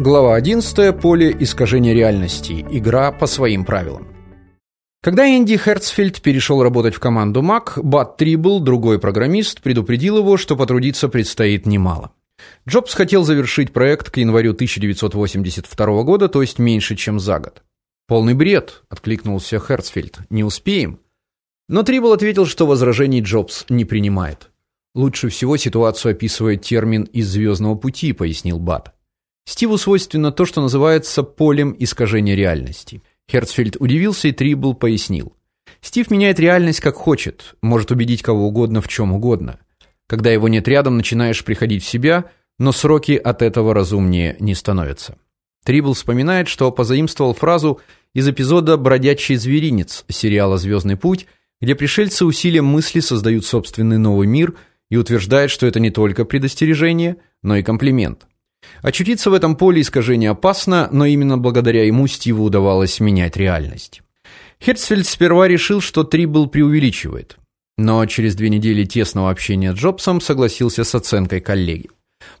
Глава 11. Поле искажения реальности. Игра по своим правилам. Когда Энди Херцфельд перешел работать в команду Mac, Бат Трибл, другой программист, предупредил его, что потрудиться предстоит немало. Джобс хотел завершить проект к январю 1982 года, то есть меньше, чем за год. Полный бред, откликнулся Херцфельд. Не успеем. Но Трибл ответил, что возражений Джобс не принимает. Лучше всего ситуацию описывает термин из звездного пути, пояснил Бат. Стиву свойственно то, что называется полем искажения реальности. Херцфельд удивился и Трибл пояснил. Стив меняет реальность как хочет, может убедить кого угодно в чем угодно. Когда его нет рядом, начинаешь приходить в себя, но сроки от этого разумнее не становятся. Трибл вспоминает, что позаимствовал фразу из эпизода Бродячий зверинец сериала Звездный путь, где пришельцы усилием мысли создают собственный новый мир и утверждает, что это не только предостережение, но и комплимент. Очутиться в этом поле искажения опасно, но именно благодаря ему Стиву удавалось менять реальность. Херцфельд сперва решил, что Трибл преувеличивает, но через две недели тесного общения с Джобсом согласился с оценкой коллеги.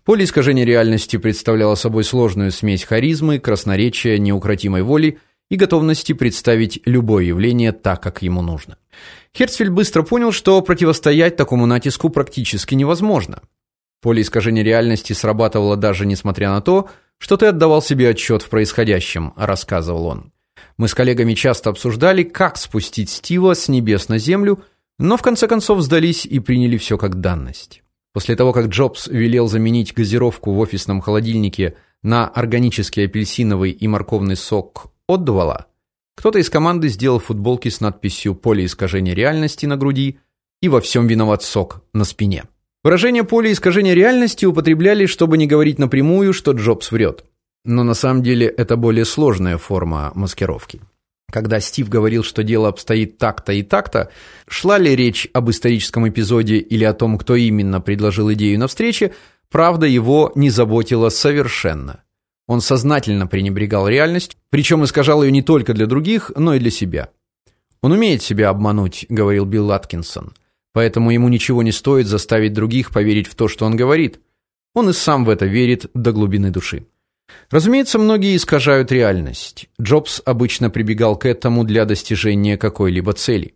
Поле искажения реальности представляло собой сложную смесь харизмы, красноречия, неукротимой воли и готовности представить любое явление так, как ему нужно. Херцфельд быстро понял, что противостоять такому натиску практически невозможно. Поле искажения реальности срабатывало даже несмотря на то, что ты отдавал себе отчет в происходящем, рассказывал он. Мы с коллегами часто обсуждали, как спустить Стива с небес на землю, но в конце концов сдались и приняли все как данность. После того, как Джобс велел заменить газировку в офисном холодильнике на органический апельсиновый и морковный сок Отдувала, кто-то из команды сделал футболки с надписью «Поле искажения реальности» на груди и «Во всем виноват сок» на спине. Выражение поля искажения реальности употребляли, чтобы не говорить напрямую, что Джобс врет. Но на самом деле это более сложная форма маскировки. Когда Стив говорил, что дело обстоит так-то и так-то, шла ли речь об историческом эпизоде или о том, кто именно предложил идею на встрече, правда его не заботила совершенно. Он сознательно пренебрегал реальностью, причем искажал ее не только для других, но и для себя. Он умеет себя обмануть, говорил Билл Латкинсон. Поэтому ему ничего не стоит заставить других поверить в то, что он говорит. Он и сам в это верит до глубины души. Разумеется, многие искажают реальность. Джобс обычно прибегал к этому для достижения какой-либо цели.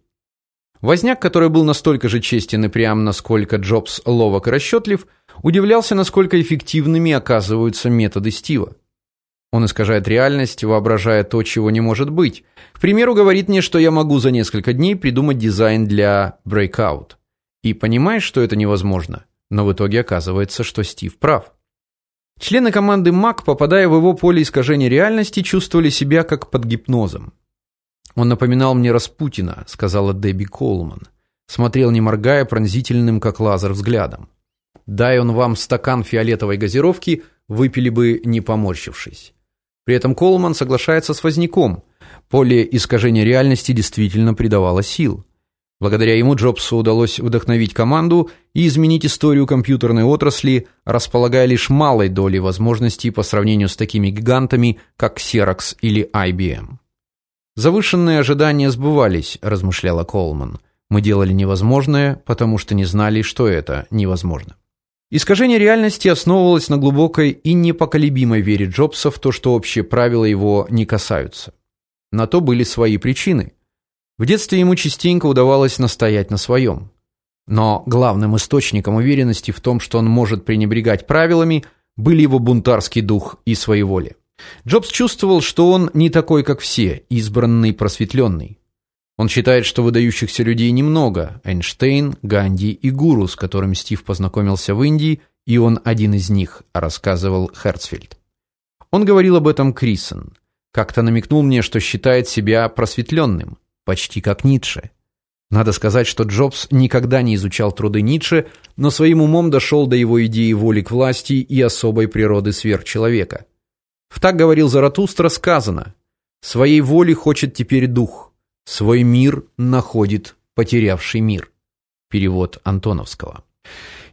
Возняк, который был настолько же честен и прям, насколько Джобс ловок и расчетлив, удивлялся, насколько эффективными оказываются методы Стива. Он искажает реальность, воображая то, чего не может быть. К примеру, говорит мне, что я могу за несколько дней придумать дизайн для Breakout. И понимаешь, что это невозможно. Но в итоге оказывается, что Стив прав. Члены команды Mac, попадая в его поле искажения реальности, чувствовали себя как под гипнозом. Он напоминал мне Распутина, сказала Дебби Колман. Смотрел не моргая, пронзительным как лазер взглядом. Дай он вам стакан фиолетовой газировки, выпили бы не поморщившись. При этом Колман соглашается с Возняком. Поле искажения реальности действительно придавало сил. Благодаря ему Джобсу удалось вдохновить команду и изменить историю компьютерной отрасли, располагая лишь малой долей возможностей по сравнению с такими гигантами, как Xerox или IBM. Завышенные ожидания сбывались, размышляла Колман. Мы делали невозможное, потому что не знали, что это невозможно. Искажение реальности основывалось на глубокой и непоколебимой вере Джобса в то, что общие правила его не касаются. На то были свои причины. В детстве ему частенько удавалось настоять на своем. Но главным источником уверенности в том, что он может пренебрегать правилами, были его бунтарский дух и своеволие. Джобс чувствовал, что он не такой, как все, избранный, просветленный. Он считает, что выдающихся людей немного: Эйнштейн, Ганди и гуру, с которым Стив познакомился в Индии, и он один из них, рассказывал Херцфельд. Он говорил об этом Крисон. Как-то намекнул мне, что считает себя просветленным, почти как Ницше. Надо сказать, что Джобс никогда не изучал труды Ницше, но своим умом дошел до его идеи воли к власти и особой природы сверхчеловека. В так говорил Заратустра сказано: "Своей воли хочет теперь дух, Свой мир находит потерявший мир. Перевод Антоновского.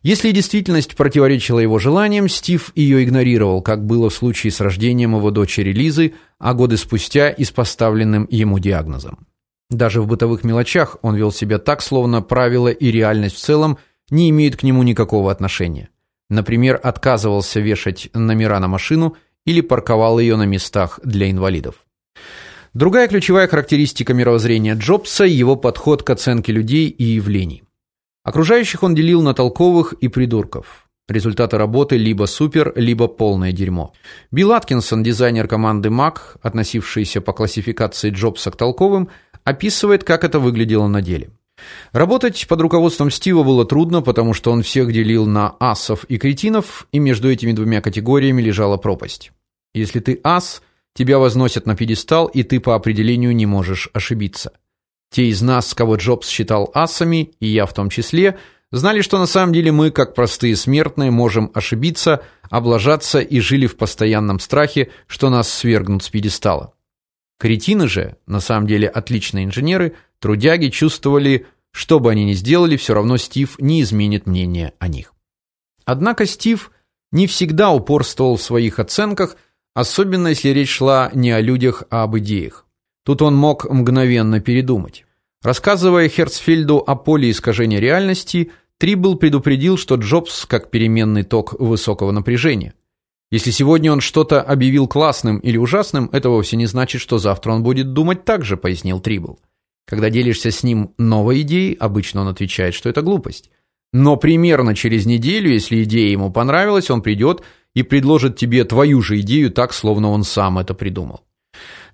Если действительность противоречила его желаниям, Стив ее игнорировал, как было в случае с рождением его дочери Лизы, а годы спустя и с поставленным ему диагнозом. Даже в бытовых мелочах он вел себя так, словно правила и реальность в целом не имеют к нему никакого отношения. Например, отказывался вешать номера на машину или парковал ее на местах для инвалидов. Другая ключевая характеристика мировоззрения Джобса его подход к оценке людей и явлений. Окружающих он делил на толковых и придурков. Результаты работы либо супер, либо полное дерьмо. Билл Аткинсон, дизайнер команды Mac, относившийся по классификации Джобса к толковым, описывает, как это выглядело на деле. Работать под руководством Стива было трудно, потому что он всех делил на асов и кретинов, и между этими двумя категориями лежала пропасть. Если ты ас, тебя возносят на пьедестал, и ты по определению не можешь ошибиться. Те из нас, кого Джобс считал асами, и я в том числе, знали, что на самом деле мы, как простые смертные, можем ошибиться, облажаться и жили в постоянном страхе, что нас свергнут с пьедестала. Кретины же, на самом деле отличные инженеры, трудяги чувствовали, что бы они ни сделали, все равно Стив не изменит мнение о них. Однако Стив не всегда упорствовал в своих оценках, особенно если речь шла не о людях, а об идеях. Тут он мог мгновенно передумать. Рассказывая Херцфельду о поле искажения реальности, Трибл предупредил, что Джобс как переменный ток высокого напряжения. Если сегодня он что-то объявил классным или ужасным, это вовсе не значит, что завтра он будет думать так же, пояснил Трибл. Когда делишься с ним новой идеей, обычно он отвечает, что это глупость. Но примерно через неделю, если идея ему понравилась, он придет и предложит тебе твою же идею так, словно он сам это придумал.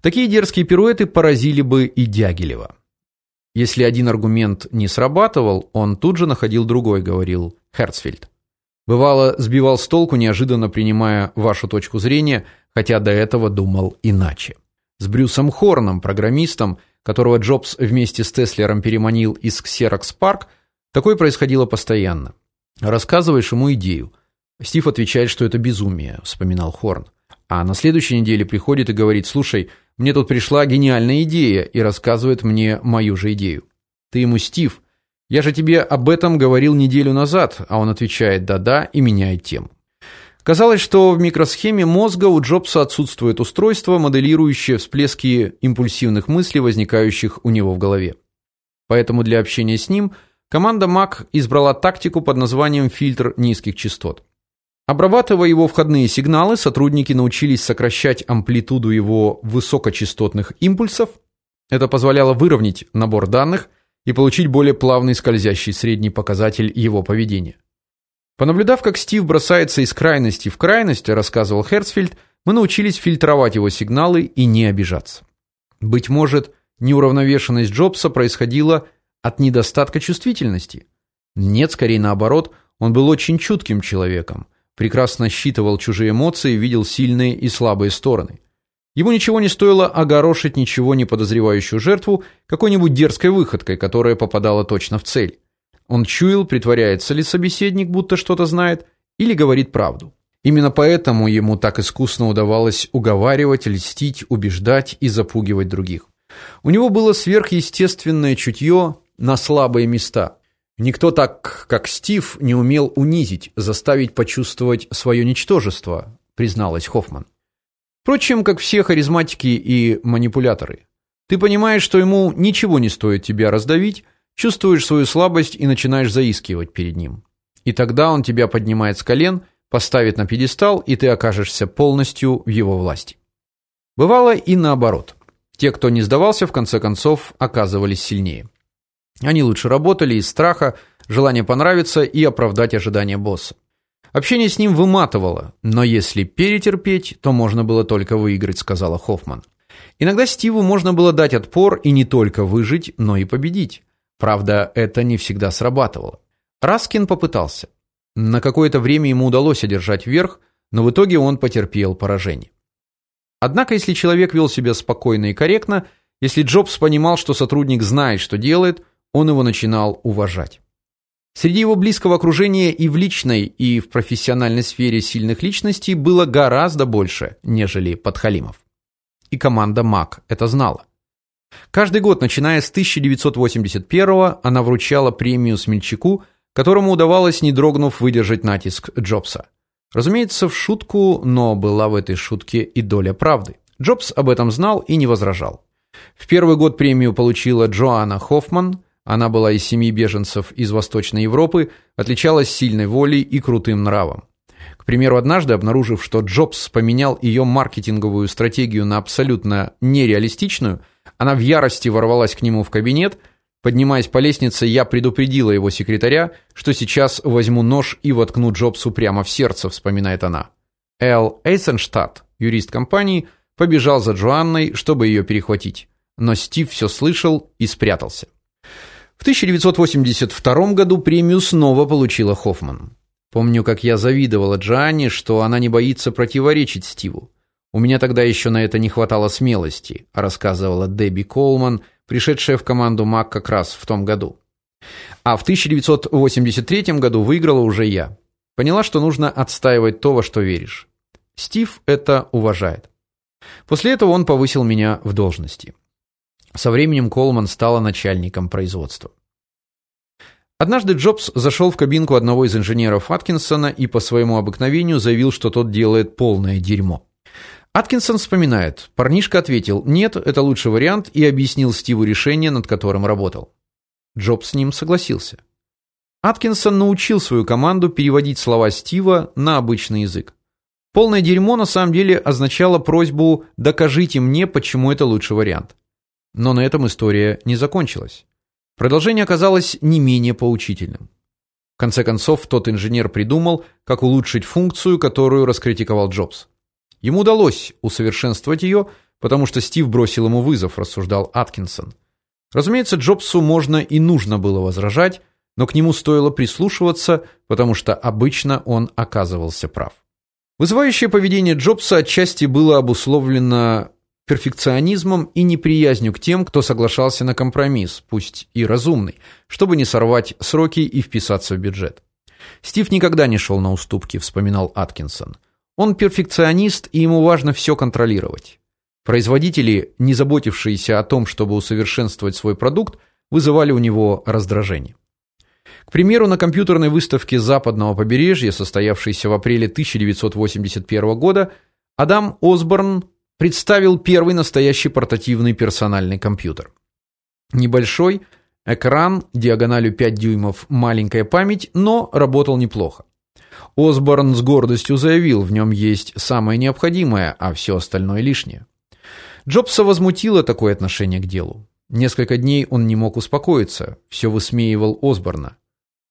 Такие дерзкие пируэты поразили бы и Дягилева. Если один аргумент не срабатывал, он тут же находил другой, говорил Херцфельд. Бывало, сбивал с толку, неожиданно принимая вашу точку зрения, хотя до этого думал иначе. С Брюсом Хорном, программистом, которого Джобс вместе с Теслером переманил из Xerox Park, такое происходило постоянно. Рассказываешь ему идею. Стив отвечает, что это безумие, вспоминал Хорн. А на следующей неделе приходит и говорит: "Слушай, мне тут пришла гениальная идея", и рассказывает мне мою же идею. Ты ему, Стив, я же тебе об этом говорил неделю назад, а он отвечает: "Да-да" и меняет тему. Казалось, что в микросхеме мозга у Джобса отсутствует устройство, моделирующее всплески импульсивных мыслей, возникающих у него в голове. Поэтому для общения с ним команда Mac избрала тактику под названием фильтр низких частот. Обрабатывая его входные сигналы, сотрудники научились сокращать амплитуду его высокочастотных импульсов. Это позволяло выровнять набор данных и получить более плавный скользящий средний показатель его поведения. Понаблюдав, как Стив бросается из крайности в крайность, рассказывал Херцфельд, мы научились фильтровать его сигналы и не обижаться. Быть может, неуравновешенность Джобса происходила от недостатка чувствительности. Нет, скорее наоборот, он был очень чутким человеком, прекрасно считывал чужие эмоции, видел сильные и слабые стороны. Ему ничего не стоило огорошить ничего не подозревающую жертву какой-нибудь дерзкой выходкой, которая попадала точно в цель. Он чуял, притворяется ли собеседник, будто что-то знает, или говорит правду. Именно поэтому ему так искусно удавалось уговаривать, льстить, убеждать и запугивать других. У него было сверхъестественное чутье на слабые места. Никто так, как Стив, не умел унизить, заставить почувствовать свое ничтожество, призналась Хоффман. Впрочем, как все харизматики и манипуляторы. Ты понимаешь, что ему ничего не стоит тебя раздавить, чувствуешь свою слабость и начинаешь заискивать перед ним. И тогда он тебя поднимает с колен, поставит на пьедестал, и ты окажешься полностью в его власти. Бывало и наоборот. Те, кто не сдавался, в конце концов оказывались сильнее. Они лучше работали из страха, желания понравиться и оправдать ожидания босса. Общение с ним выматывало, но если перетерпеть, то можно было только выиграть, сказала Хоффман. Иногда Стиву можно было дать отпор и не только выжить, но и победить. Правда, это не всегда срабатывало. Раскин попытался. На какое-то время ему удалось одержать верх, но в итоге он потерпел поражение. Однако, если человек вел себя спокойно и корректно, если Джобс понимал, что сотрудник знает, что делает, он его начинал уважать. Среди его близкого окружения и в личной, и в профессиональной сфере сильных личностей было гораздо больше, нежели подхалимов. И команда МАК это знала. Каждый год, начиная с 1981 она вручала премию смельчаку, которому удавалось, не дрогнув, выдержать натиск Джобса. Разумеется, в шутку, но была в этой шутке и доля правды. Джобс об этом знал и не возражал. В первый год премию получила Джоанна Хоффман, она была из семьи беженцев из Восточной Европы, отличалась сильной волей и крутым нравом. К примеру, однажды, обнаружив, что Джобс поменял ее маркетинговую стратегию на абсолютно нереалистичную, она в ярости ворвалась к нему в кабинет. Поднимаясь по лестнице, я предупредила его секретаря, что сейчас возьму нож и воткну Джобсу прямо в сердце, вспоминает она. Эл Эйсенштадт, юрист компании, побежал за Джоанной, чтобы ее перехватить. Но Стив все слышал и спрятался. В 1982 году премию снова получила Хоффман. Помню, как я завидовала Джанне, что она не боится противоречить Стиву. У меня тогда еще на это не хватало смелости, рассказывала Дебби Колман, пришедшая в команду Мак как раз в том году. А в 1983 году выиграла уже я. Поняла, что нужно отстаивать то, во что веришь. Стив это уважает. После этого он повысил меня в должности. Со временем Колман стала начальником производства. Однажды Джобс зашел в кабинку одного из инженеров Аткинсона и по своему обыкновению заявил, что тот делает полное дерьмо. Аткинсон вспоминает. Парнишка ответил: "Нет, это лучший вариант" и объяснил Стиву решение, над которым работал. Джобс с ним согласился. Аткинсон научил свою команду переводить слова Стива на обычный язык. Полное дерьмо на самом деле означало просьбу: "Докажите мне, почему это лучший вариант". Но на этом история не закончилась. Продолжение оказалось не менее поучительным. В конце концов, тот инженер придумал, как улучшить функцию, которую раскритиковал Джобс. Ему удалось усовершенствовать ее, потому что Стив бросил ему вызов, рассуждал Аткинсон. Разумеется, Джобсу можно и нужно было возражать, но к нему стоило прислушиваться, потому что обычно он оказывался прав. Вызывающее поведение Джобса отчасти было обусловлено перфекционизмом и неприязнью к тем, кто соглашался на компромисс, пусть и разумный, чтобы не сорвать сроки и вписаться в бюджет. Стив никогда не шел на уступки, вспоминал Аткинсон. Он перфекционист, и ему важно все контролировать. Производители, не заботившиеся о том, чтобы усовершенствовать свой продукт, вызывали у него раздражение. К примеру, на компьютерной выставке Западного побережья, состоявшейся в апреле 1981 года, Адам Осборн представил первый настоящий портативный персональный компьютер. Небольшой, экран диагональю 5 дюймов, маленькая память, но работал неплохо. Осборн с гордостью заявил, в нем есть самое необходимое, а все остальное лишнее. Джобса возмутило такое отношение к делу. Несколько дней он не мог успокоиться, все высмеивал Осборна.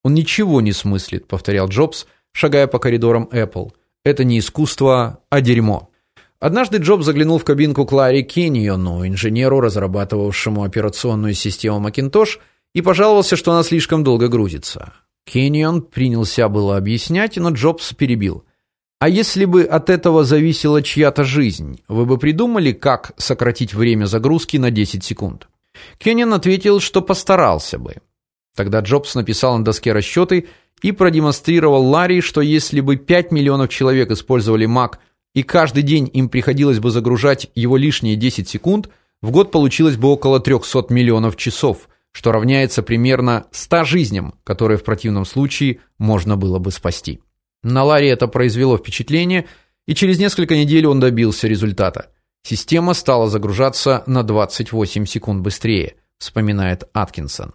Он ничего не смыслит, повторял Джобс, шагая по коридорам Apple. Это не искусство, а дерьмо. Однажды Джоб заглянул в кабинку Клари Кеньону, инженеру, разрабатывавшему операционную систему Macintosh, и пожаловался, что она слишком долго грузится. Кеньон принялся было объяснять, но Джобс перебил. А если бы от этого зависела чья-то жизнь, вы бы придумали, как сократить время загрузки на 10 секунд? Кеннион ответил, что постарался бы. Тогда Джобс написал на доске расчеты и продемонстрировал Ларри, что если бы 5 миллионов человек использовали Mac и каждый день им приходилось бы загружать его лишние 10 секунд, в год получилось бы около 300 миллионов часов, что равняется примерно 100 жизням, которые в противном случае можно было бы спасти. На Ларри это произвело впечатление, и через несколько недель он добился результата. Система стала загружаться на 28 секунд быстрее, вспоминает Аткинсон.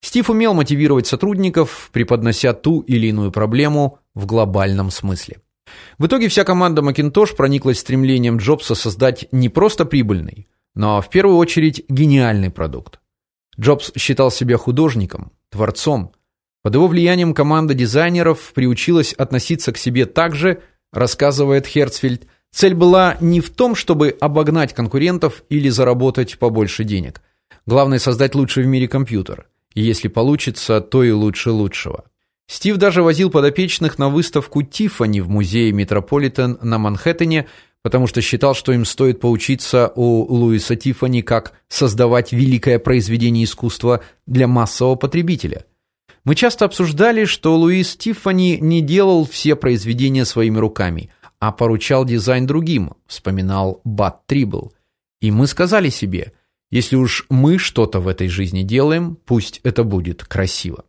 Стив умел мотивировать сотрудников, преподнося ту или иную проблему в глобальном смысле. В итоге вся команда Macintosh прониклась стремлением Джобса создать не просто прибыльный, но в первую очередь гениальный продукт. Джобс считал себя художником, творцом. Под его влиянием команда дизайнеров приучилась относиться к себе так же, рассказывает Херцфельд. Цель была не в том, чтобы обогнать конкурентов или заработать побольше денег. Главное создать лучший в мире компьютер. И если получится, то и лучше лучшего. Стив даже возил подопечных на выставку Тиффани в музее Метрополитен на Манхэттене, потому что считал, что им стоит поучиться у Луиса Тиффани, как создавать великое произведение искусства для массового потребителя. Мы часто обсуждали, что Луис Тиффани не делал все произведения своими руками, а поручал дизайн другим, вспоминал Бат Трибл. И мы сказали себе: если уж мы что-то в этой жизни делаем, пусть это будет красиво.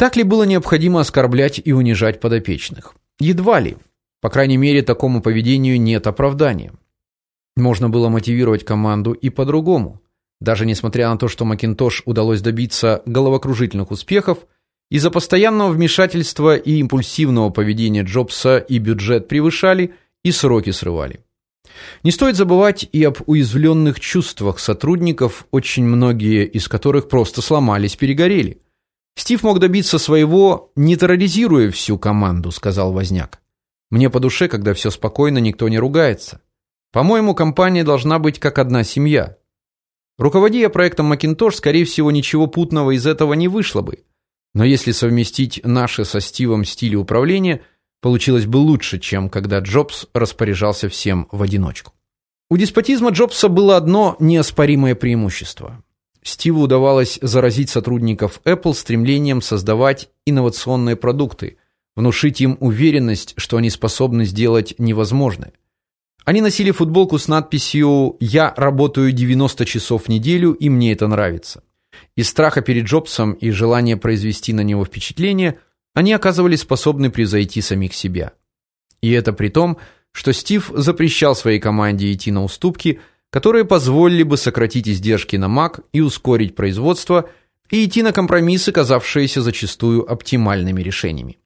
Так ли было необходимо оскорблять и унижать подопечных? Едва ли. По крайней мере, такому поведению нет оправдания. Можно было мотивировать команду и по-другому. Даже несмотря на то, что Macintosh удалось добиться головокружительных успехов, Из-за постоянного вмешательства и импульсивного поведения Джобса и бюджет превышали, и сроки срывали. Не стоит забывать и об уязвленных чувствах сотрудников, очень многие из которых просто сломались, перегорели. Стив мог добиться своего, не терроризируя всю команду, сказал Возняк. Мне по душе, когда все спокойно, никто не ругается. По-моему, компания должна быть как одна семья. Руководя проектом Macintosh, скорее всего, ничего путного из этого не вышло бы. Но если совместить наши со Стивом стили управления, получилось бы лучше, чем когда Джобс распоряжался всем в одиночку. У деспотизма Джобса было одно неоспоримое преимущество. Стиву удавалось заразить сотрудников Apple стремлением создавать инновационные продукты, внушить им уверенность, что они способны сделать невозможное. Они носили футболку с надписью "Я работаю 90 часов в неделю, и мне это нравится". Из страха перед Джобсом и желания произвести на него впечатление, они оказывались способны превзойти самих себя. И это при том, что Стив запрещал своей команде идти на уступки, которые позволили бы сократить издержки на Mac и ускорить производство, и идти на компромиссы, казавшиеся зачастую оптимальными решениями.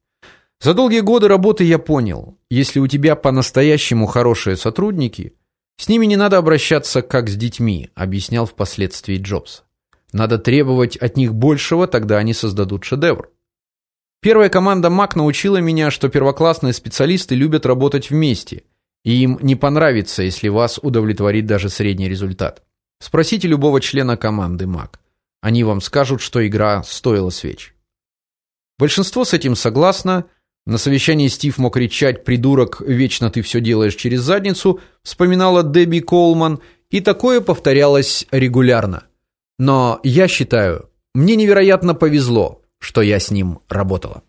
За долгие годы работы я понял, если у тебя по-настоящему хорошие сотрудники, с ними не надо обращаться как с детьми, объяснял впоследствии Джобс. Надо требовать от них большего, тогда они создадут шедевр. Первая команда Mac научила меня, что первоклассные специалисты любят работать вместе, и им не понравится, если вас удовлетворит даже средний результат. Спросите любого члена команды Mac. Они вам скажут, что игра стоила свеч. Большинство с этим согласно. На совещании Стив мог кричать: "Придурок, вечно ты все делаешь через задницу", вспоминала Дебби Колман, и такое повторялось регулярно. Но я считаю, мне невероятно повезло, что я с ним работала.